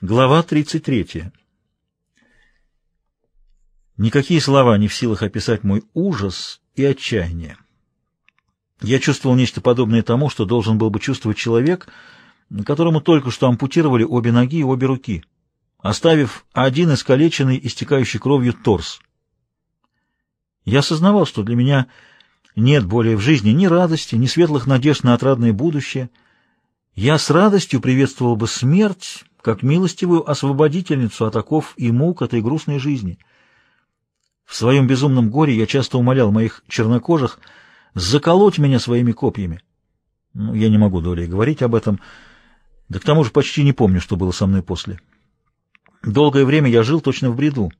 Глава 33. Никакие слова не в силах описать мой ужас и отчаяние. Я чувствовал нечто подобное тому, что должен был бы чувствовать человек, которому только что ампутировали обе ноги и обе руки, оставив один искалеченный, истекающий кровью торс. Я осознавал, что для меня нет более в жизни ни радости, ни светлых надежд на отрадное будущее. Я с радостью приветствовал бы смерть, как милостивую освободительницу от оков и мук этой грустной жизни. В своем безумном горе я часто умолял моих чернокожих заколоть меня своими копьями. Ну, я не могу долей говорить об этом, да к тому же почти не помню, что было со мной после. Долгое время я жил точно в бреду.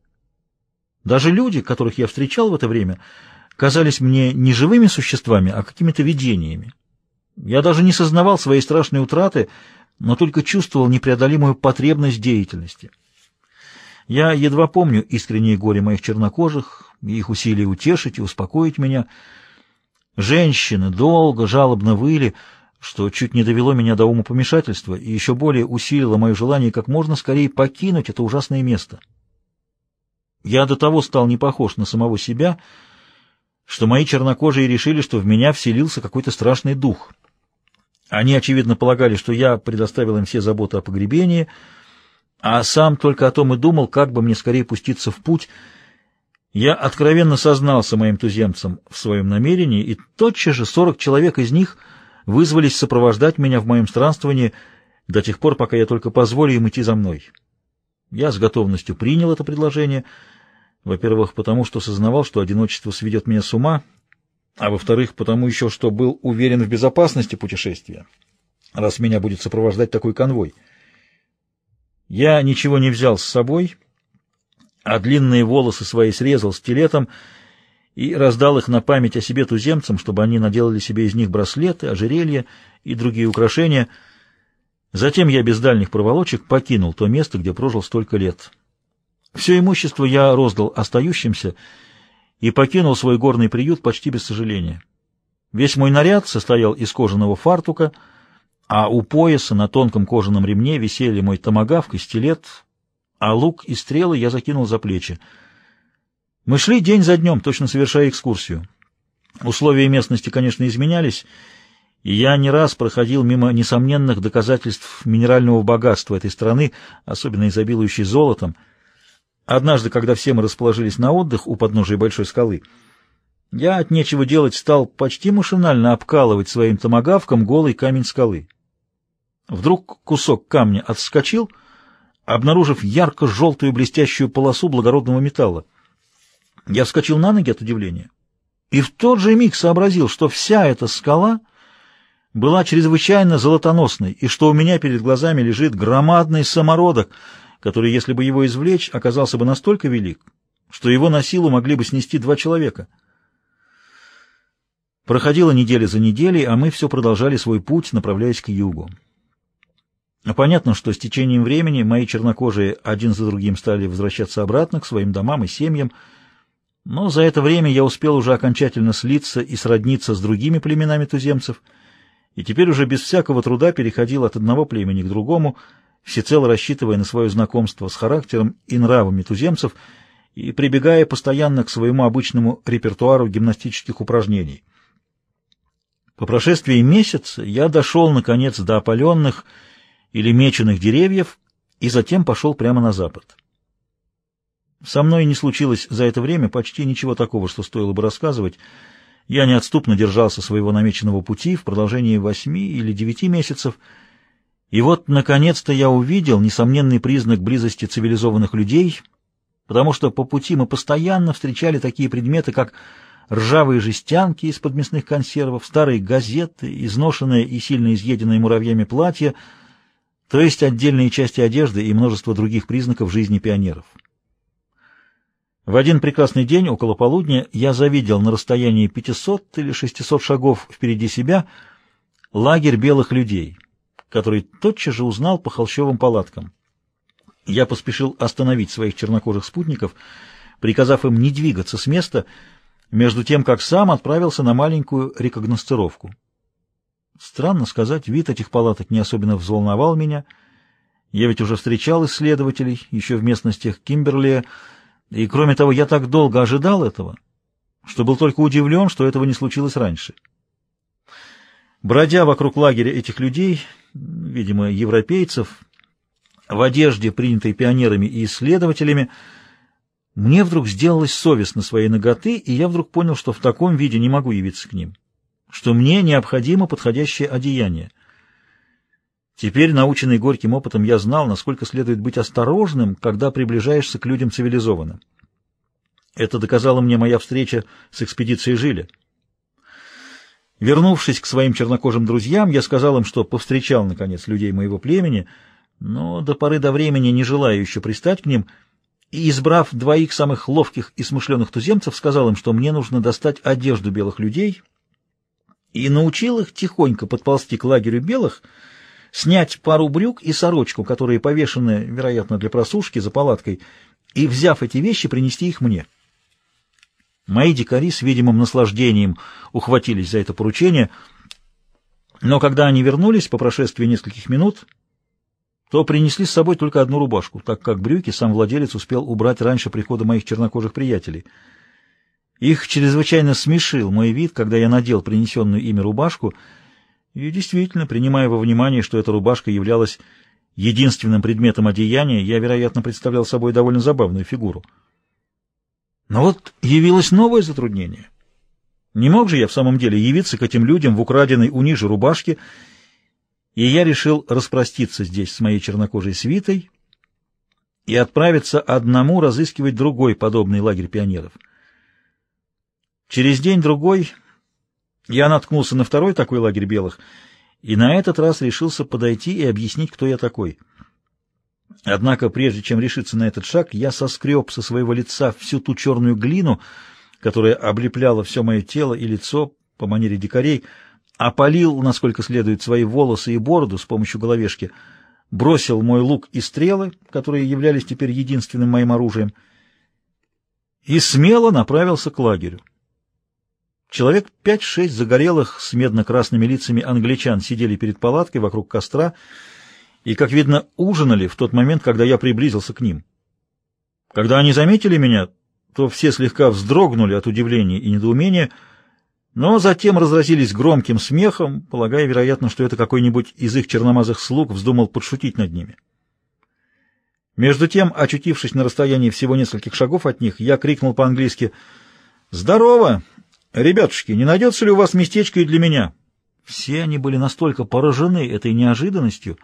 Даже люди, которых я встречал в это время, казались мне не живыми существами, а какими-то видениями. Я даже не сознавал своей страшной утраты, но только чувствовал непреодолимую потребность деятельности. Я едва помню искреннее горе моих чернокожих их усилия утешить и успокоить меня. Женщины долго, жалобно выли, что чуть не довело меня до умопомешательства и еще более усилило мое желание как можно скорее покинуть это ужасное место. Я до того стал не похож на самого себя, что мои чернокожие решили, что в меня вселился какой-то страшный дух — они, очевидно, полагали, что я предоставил им все заботы о погребении, а сам только о том и думал, как бы мне скорее пуститься в путь. Я откровенно сознался моим туземцам в своем намерении, и тотчас же сорок человек из них вызвались сопровождать меня в моем странствовании до тех пор, пока я только позволю им идти за мной. Я с готовностью принял это предложение, во-первых, потому что сознавал, что одиночество сведет меня с ума — а во-вторых, потому еще, что был уверен в безопасности путешествия, раз меня будет сопровождать такой конвой. Я ничего не взял с собой, а длинные волосы свои срезал стилетом и раздал их на память о себе туземцам, чтобы они наделали себе из них браслеты, ожерелья и другие украшения. Затем я без дальних проволочек покинул то место, где прожил столько лет. Все имущество я роздал остающимся, и покинул свой горный приют почти без сожаления. Весь мой наряд состоял из кожаного фартука, а у пояса на тонком кожаном ремне висели мой томагавк и стилет, а лук и стрелы я закинул за плечи. Мы шли день за днем, точно совершая экскурсию. Условия местности, конечно, изменялись, и я не раз проходил мимо несомненных доказательств минерального богатства этой страны, особенно изобилующей золотом — Однажды, когда все мы расположились на отдых у подножия большой скалы, я от нечего делать стал почти машинально обкалывать своим томагавком голый камень скалы. Вдруг кусок камня отскочил, обнаружив ярко-желтую блестящую полосу благородного металла. Я вскочил на ноги от удивления и в тот же миг сообразил, что вся эта скала была чрезвычайно золотоносной и что у меня перед глазами лежит громадный самородок — который, если бы его извлечь, оказался бы настолько велик, что его на силу могли бы снести два человека. Проходила неделя за неделей, а мы все продолжали свой путь, направляясь к югу. Понятно, что с течением времени мои чернокожие один за другим стали возвращаться обратно к своим домам и семьям, но за это время я успел уже окончательно слиться и сродниться с другими племенами туземцев, и теперь уже без всякого труда переходил от одного племени к другому — всецело рассчитывая на свое знакомство с характером и нравами туземцев и прибегая постоянно к своему обычному репертуару гимнастических упражнений. По прошествии месяца я дошел, наконец, до опаленных или меченых деревьев и затем пошел прямо на запад. Со мной не случилось за это время почти ничего такого, что стоило бы рассказывать. Я неотступно держался своего намеченного пути в продолжении восьми или девяти месяцев — и вот, наконец-то, я увидел несомненный признак близости цивилизованных людей, потому что по пути мы постоянно встречали такие предметы, как ржавые жестянки из-под мясных консервов, старые газеты, изношенные и сильно изъеденные муравьями платья, то есть отдельные части одежды и множество других признаков жизни пионеров. В один прекрасный день, около полудня, я завидел на расстоянии 500 или 600 шагов впереди себя лагерь белых людей — который тотчас же узнал по холщовым палаткам. Я поспешил остановить своих чернокожих спутников, приказав им не двигаться с места, между тем, как сам отправился на маленькую рекогностировку. Странно сказать, вид этих палаток не особенно взволновал меня. Я ведь уже встречал исследователей еще в местностях Кимберли, и, кроме того, я так долго ожидал этого, что был только удивлен, что этого не случилось раньше. Бродя вокруг лагеря этих людей, видимо, европейцев, в одежде, принятой пионерами и исследователями, мне вдруг сделалось совестно своей ноготы, и я вдруг понял, что в таком виде не могу явиться к ним, что мне необходимо подходящее одеяние. Теперь, наученный горьким опытом, я знал, насколько следует быть осторожным, когда приближаешься к людям цивилизованным. Это доказала мне моя встреча с экспедицией Жиля. Вернувшись к своим чернокожим друзьям, я сказал им, что повстречал, наконец, людей моего племени, но до поры до времени не желаю еще пристать к ним, и, избрав двоих самых ловких и смышленых туземцев, сказал им, что мне нужно достать одежду белых людей, и научил их тихонько подползти к лагерю белых, снять пару брюк и сорочку, которые повешены, вероятно, для просушки за палаткой, и, взяв эти вещи, принести их мне. Мои дикари с видимым наслаждением ухватились за это поручение, но когда они вернулись по прошествии нескольких минут, то принесли с собой только одну рубашку, так как брюки сам владелец успел убрать раньше прихода моих чернокожих приятелей. Их чрезвычайно смешил мой вид, когда я надел принесенную ими рубашку, и действительно, принимая во внимание, что эта рубашка являлась единственным предметом одеяния, я, вероятно, представлял собой довольно забавную фигуру. Но вот явилось новое затруднение. Не мог же я в самом деле явиться к этим людям в украденной у ниже рубашке, и я решил распроститься здесь с моей чернокожей свитой и отправиться одному разыскивать другой подобный лагерь пионеров. Через день-другой я наткнулся на второй такой лагерь белых, и на этот раз решился подойти и объяснить, кто я такой — Однако, прежде чем решиться на этот шаг, я соскреб со своего лица всю ту черную глину, которая облепляла все мое тело и лицо по манере дикарей, опалил, насколько следует, свои волосы и бороду с помощью головешки, бросил мой лук и стрелы, которые являлись теперь единственным моим оружием, и смело направился к лагерю. Человек пять-шесть загорелых с медно-красными лицами англичан сидели перед палаткой вокруг костра, и, как видно, ужинали в тот момент, когда я приблизился к ним. Когда они заметили меня, то все слегка вздрогнули от удивления и недоумения, но затем разразились громким смехом, полагая, вероятно, что это какой-нибудь из их черномазых слуг вздумал подшутить над ними. Между тем, очутившись на расстоянии всего нескольких шагов от них, я крикнул по-английски «Здорово! Ребятушки, не найдется ли у вас местечко и для меня?» Все они были настолько поражены этой неожиданностью,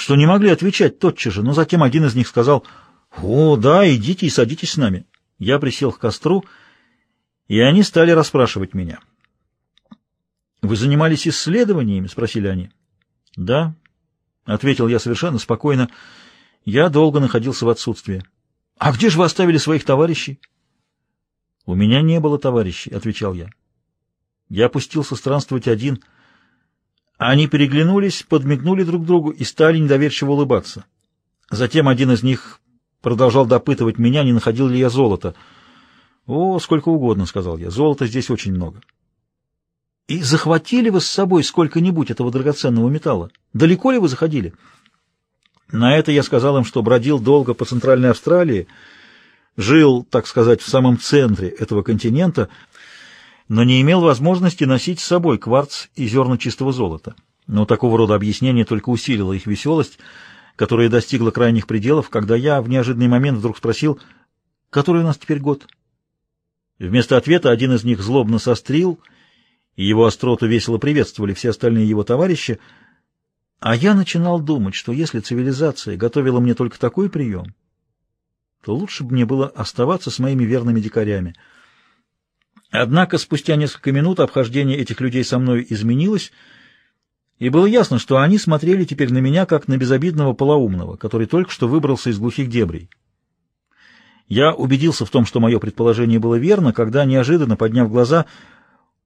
что не могли отвечать тотчас же, но затем один из них сказал «О, да, идите и садитесь с нами». Я присел к костру, и они стали расспрашивать меня. «Вы занимались исследованиями?» — спросили они. «Да», — ответил я совершенно спокойно. «Я долго находился в отсутствии». «А где же вы оставили своих товарищей?» «У меня не было товарищей», — отвечал я. Я опустился странствовать один — они переглянулись, подмигнули друг другу и стали недоверчиво улыбаться. Затем один из них продолжал допытывать меня, не находил ли я золото. «О, сколько угодно», — сказал я, — «золота здесь очень много». «И захватили вы с собой сколько-нибудь этого драгоценного металла? Далеко ли вы заходили?» На это я сказал им, что бродил долго по Центральной Австралии, жил, так сказать, в самом центре этого континента — но не имел возможности носить с собой кварц и зерна чистого золота. Но такого рода объяснение только усилило их веселость, которая достигла крайних пределов, когда я в неожиданный момент вдруг спросил, «Который у нас теперь год?» Вместо ответа один из них злобно сострил, и его остроту весело приветствовали все остальные его товарищи, а я начинал думать, что если цивилизация готовила мне только такой прием, то лучше бы мне было оставаться с моими верными дикарями — Однако спустя несколько минут обхождение этих людей со мной изменилось, и было ясно, что они смотрели теперь на меня как на безобидного полоумного, который только что выбрался из глухих дебрей. Я убедился в том, что мое предположение было верно, когда, неожиданно подняв глаза,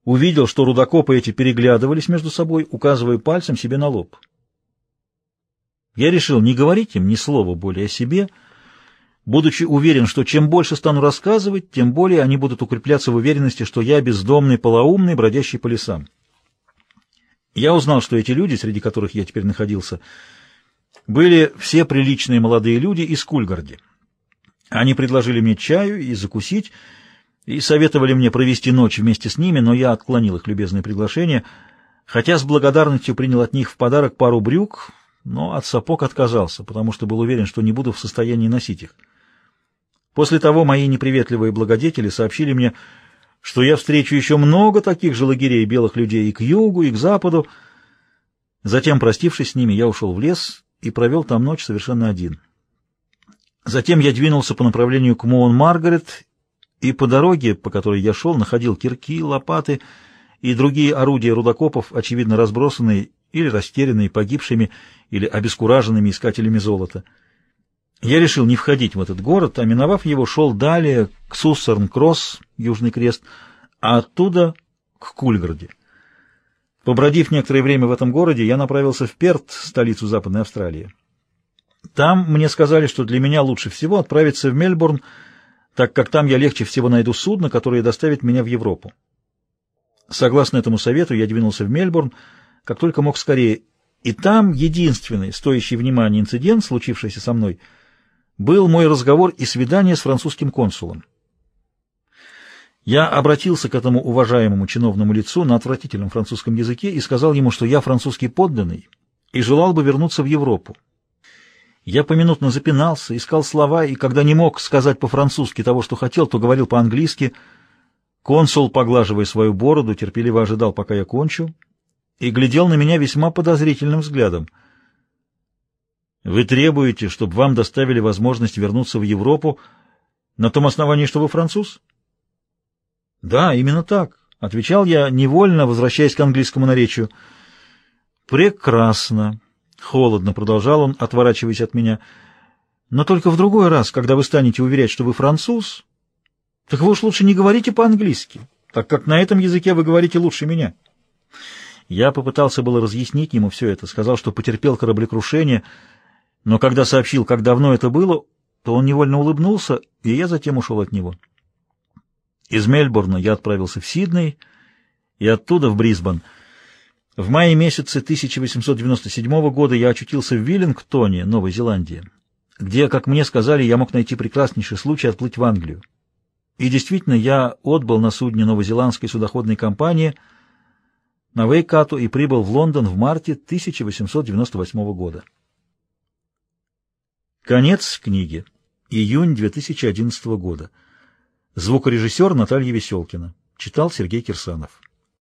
увидел, что рудокопы эти переглядывались между собой, указывая пальцем себе на лоб. Я решил не говорить им ни слова более о себе, — будучи уверен, что чем больше стану рассказывать, тем более они будут укрепляться в уверенности, что я бездомный, полоумный, бродящий по лесам. Я узнал, что эти люди, среди которых я теперь находился, были все приличные молодые люди из Кульгарди. Они предложили мне чаю и закусить, и советовали мне провести ночь вместе с ними, но я отклонил их любезное приглашение, хотя с благодарностью принял от них в подарок пару брюк, но от сапог отказался, потому что был уверен, что не буду в состоянии носить их. После того мои неприветливые благодетели сообщили мне, что я встречу еще много таких же лагерей белых людей и к югу, и к западу. Затем, простившись с ними, я ушел в лес и провел там ночь совершенно один. Затем я двинулся по направлению к Моун-Маргарет и по дороге, по которой я шел, находил кирки, лопаты и другие орудия рудокопов, очевидно разбросанные или растерянные погибшими или обескураженными искателями золота. Я решил не входить в этот город, а миновав его, шел далее к Суссерн-Кросс, Южный Крест, а оттуда к Кульгарде. Побродив некоторое время в этом городе, я направился в Перт, столицу Западной Австралии. Там мне сказали, что для меня лучше всего отправиться в Мельбурн, так как там я легче всего найду судно, которое доставит меня в Европу. Согласно этому совету, я двинулся в Мельбурн, как только мог скорее, и там единственный, стоящий внимания инцидент, случившийся со мной, был мой разговор и свидание с французским консулом. Я обратился к этому уважаемому чиновному лицу на отвратительном французском языке и сказал ему, что я французский подданный и желал бы вернуться в Европу. Я поминутно запинался, искал слова, и когда не мог сказать по-французски того, что хотел, то говорил по-английски. Консул, поглаживая свою бороду, терпеливо ожидал, пока я кончу, и глядел на меня весьма подозрительным взглядом. «Вы требуете, чтобы вам доставили возможность вернуться в Европу на том основании, что вы француз?» «Да, именно так», — отвечал я, невольно возвращаясь к английскому наречию. «Прекрасно», Холодно продолжал он, отворачиваясь от меня. Но только в другой раз, когда вы станете уверять, что вы француз, так вы уж лучше не говорите по-английски, так как на этом языке вы говорите лучше меня. Я попытался было разъяснить ему все это, сказал, что потерпел кораблекрушение, но когда сообщил, как давно это было, то он невольно улыбнулся, и я затем ушел от него. Из Мельбурна я отправился в Сидней и оттуда в Брисбен — в мае месяце 1897 года я очутился в Виллингтоне, Новой Зеландии, где, как мне сказали, я мог найти прекраснейший случай отплыть в Англию. И действительно, я отбыл на судне новозеландской судоходной компании на Вейкату и прибыл в Лондон в марте 1898 года. Конец книги. Июнь 2011 года. Звукорежиссер Наталья Веселкина. Читал Сергей Кирсанов.